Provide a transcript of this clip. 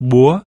boa.